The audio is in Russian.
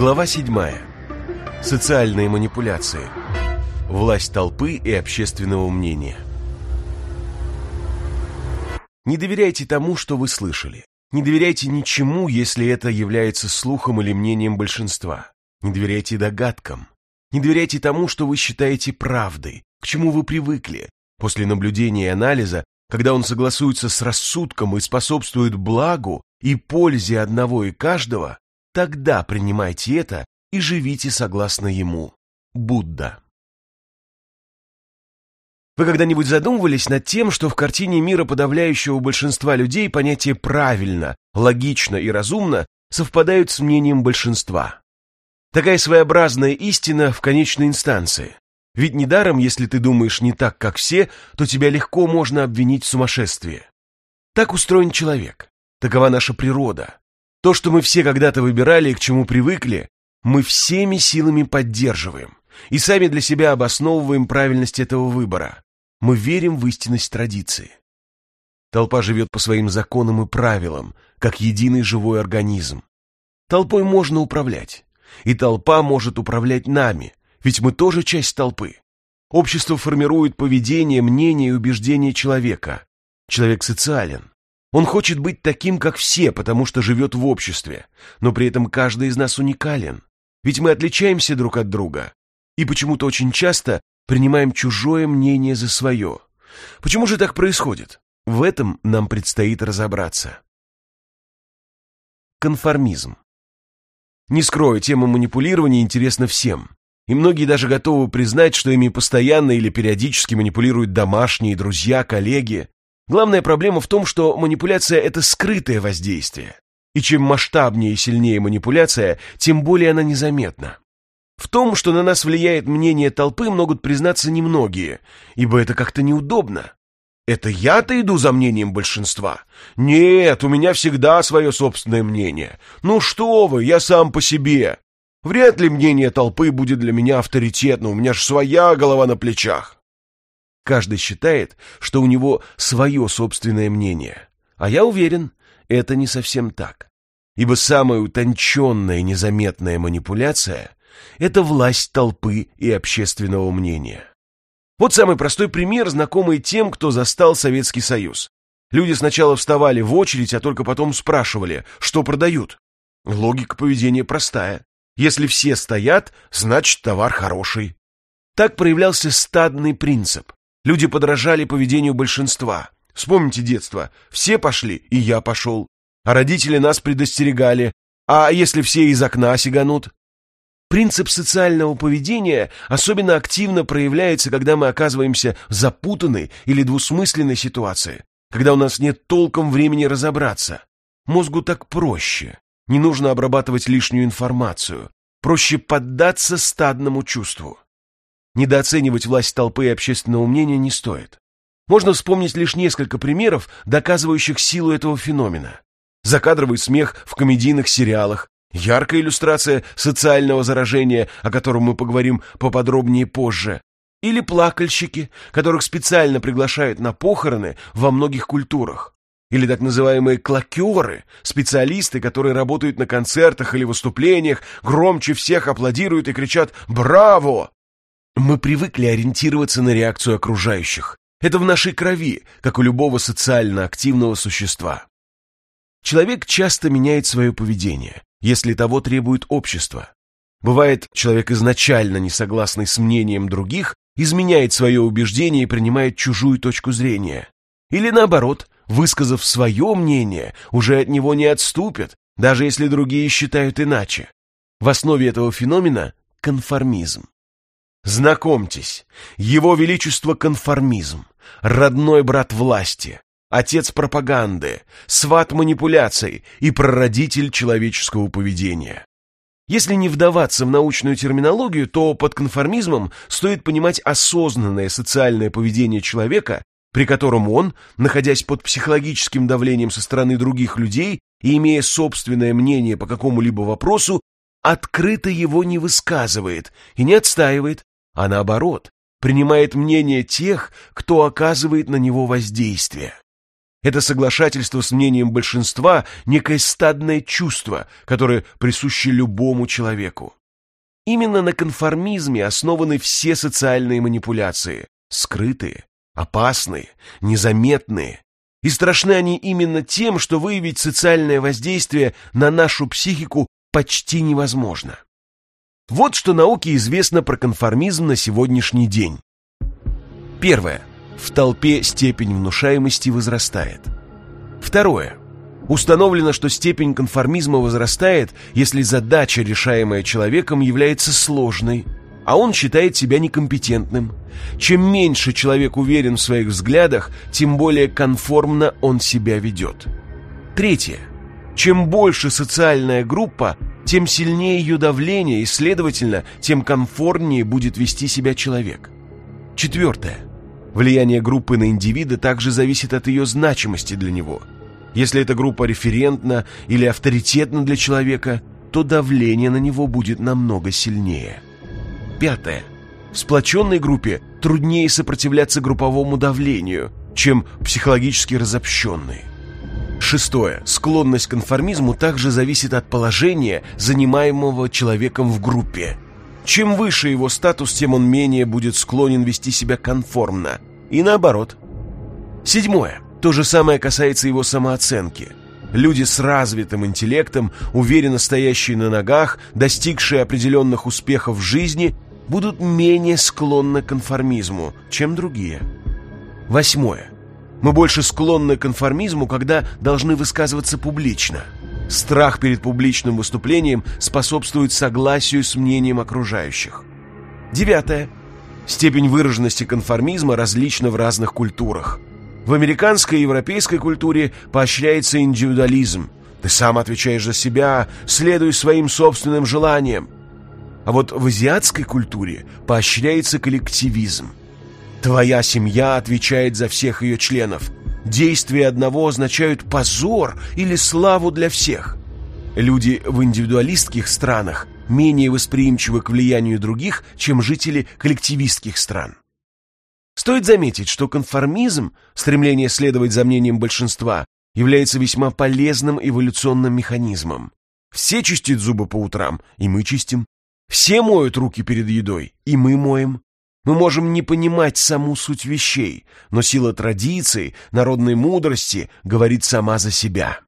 Глава 7. Социальные манипуляции. Власть толпы и общественного мнения. Не доверяйте тому, что вы слышали. Не доверяйте ничему, если это является слухом или мнением большинства. Не доверяйте догадкам. Не доверяйте тому, что вы считаете правдой, к чему вы привыкли. После наблюдения и анализа, когда он согласуется с рассудком и способствует благу и пользе одного и каждого, Тогда принимайте это и живите согласно ему. Будда. Вы когда-нибудь задумывались над тем, что в картине мира подавляющего большинства людей понятие «правильно», «логично» и «разумно» совпадают с мнением большинства? Такая своеобразная истина в конечной инстанции. Ведь недаром, если ты думаешь не так, как все, то тебя легко можно обвинить в сумасшествии. Так устроен человек. Такова наша природа. То, что мы все когда-то выбирали и к чему привыкли, мы всеми силами поддерживаем и сами для себя обосновываем правильность этого выбора. Мы верим в истинность традиции. Толпа живет по своим законам и правилам, как единый живой организм. Толпой можно управлять, и толпа может управлять нами, ведь мы тоже часть толпы. Общество формирует поведение, мнение и убеждения человека. Человек социален. Он хочет быть таким, как все, потому что живет в обществе, но при этом каждый из нас уникален. Ведь мы отличаемся друг от друга и почему-то очень часто принимаем чужое мнение за свое. Почему же так происходит? В этом нам предстоит разобраться. Конформизм. Не скрою, тема манипулирования интересна всем. И многие даже готовы признать, что ими постоянно или периодически манипулируют домашние, друзья, коллеги. Главная проблема в том, что манипуляция – это скрытое воздействие. И чем масштабнее и сильнее манипуляция, тем более она незаметна. В том, что на нас влияет мнение толпы, могут признаться немногие, ибо это как-то неудобно. Это я-то иду за мнением большинства? Нет, у меня всегда свое собственное мнение. Ну что вы, я сам по себе. Вряд ли мнение толпы будет для меня авторитетно, у меня же своя голова на плечах. Каждый считает, что у него свое собственное мнение. А я уверен, это не совсем так. Ибо самая утонченная незаметная манипуляция – это власть толпы и общественного мнения. Вот самый простой пример, знакомый тем, кто застал Советский Союз. Люди сначала вставали в очередь, а только потом спрашивали, что продают. Логика поведения простая. Если все стоят, значит товар хороший. Так проявлялся стадный принцип. Люди подражали поведению большинства. Вспомните детство. Все пошли, и я пошел. А родители нас предостерегали. А если все из окна сиганут? Принцип социального поведения особенно активно проявляется, когда мы оказываемся в запутанной или двусмысленной ситуации, когда у нас нет толком времени разобраться. Мозгу так проще. Не нужно обрабатывать лишнюю информацию. Проще поддаться стадному чувству. Недооценивать власть толпы и общественного мнения не стоит. Можно вспомнить лишь несколько примеров, доказывающих силу этого феномена. Закадровый смех в комедийных сериалах, яркая иллюстрация социального заражения, о котором мы поговорим поподробнее позже, или плакальщики, которых специально приглашают на похороны во многих культурах. Или так называемые клакеры, специалисты, которые работают на концертах или выступлениях, громче всех аплодируют и кричат «Браво!». Мы привыкли ориентироваться на реакцию окружающих. Это в нашей крови, как у любого социально активного существа. Человек часто меняет свое поведение, если того требует общество. Бывает, человек изначально не согласный с мнением других, изменяет свое убеждение и принимает чужую точку зрения. Или наоборот, высказав свое мнение, уже от него не отступят, даже если другие считают иначе. В основе этого феномена – конформизм. Знакомьтесь, его величество конформизм, родной брат власти, отец пропаганды, сват манипуляций и прародитель человеческого поведения. Если не вдаваться в научную терминологию, то под конформизмом стоит понимать осознанное социальное поведение человека, при котором он, находясь под психологическим давлением со стороны других людей и имея собственное мнение по какому-либо вопросу, открыто его не высказывает и не отстаивает, а наоборот, принимает мнение тех, кто оказывает на него воздействие. Это соглашательство с мнением большинства – некое стадное чувство, которое присуще любому человеку. Именно на конформизме основаны все социальные манипуляции, скрытые, опасные, незаметные. И страшны они именно тем, что выявить социальное воздействие на нашу психику почти невозможно. Вот что науке известно про конформизм на сегодняшний день. Первое. В толпе степень внушаемости возрастает. Второе. Установлено, что степень конформизма возрастает, если задача, решаемая человеком, является сложной, а он считает себя некомпетентным. Чем меньше человек уверен в своих взглядах, тем более конформно он себя ведет. Третье. Чем больше социальная группа, тем сильнее ее давление и, следовательно, тем комфортнее будет вести себя человек. Четвертое. Влияние группы на индивида также зависит от ее значимости для него. Если эта группа референтна или авторитетна для человека, то давление на него будет намного сильнее. Пятое. В сплоченной группе труднее сопротивляться групповому давлению, чем психологически разобщенной. Шестое. Склонность к конформизму также зависит от положения, занимаемого человеком в группе. Чем выше его статус, тем он менее будет склонен вести себя конформно. И наоборот. Седьмое. То же самое касается его самооценки. Люди с развитым интеллектом, уверенно стоящие на ногах, достигшие определенных успехов в жизни, будут менее склонны к конформизму, чем другие. Восьмое. Мы больше склонны к конформизму, когда должны высказываться публично. Страх перед публичным выступлением способствует согласию с мнением окружающих. Девятое. Степень выраженности конформизма различна в разных культурах. В американской и европейской культуре поощряется индивидуализм. Ты сам отвечаешь за себя, следуй своим собственным желаниям. А вот в азиатской культуре поощряется коллективизм. Твоя семья отвечает за всех ее членов. Действия одного означают позор или славу для всех. Люди в индивидуалистских странах менее восприимчивы к влиянию других, чем жители коллективистских стран. Стоит заметить, что конформизм, стремление следовать за мнением большинства, является весьма полезным эволюционным механизмом. Все чистят зубы по утрам, и мы чистим. Все моют руки перед едой, и мы моем. Мы можем не понимать саму суть вещей, но сила традиции, народной мудрости говорит сама за себя.